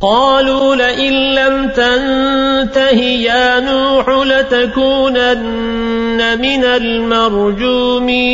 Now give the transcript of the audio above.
قالوا لئن لم تنته يا نوح لتكونن من المرجومين.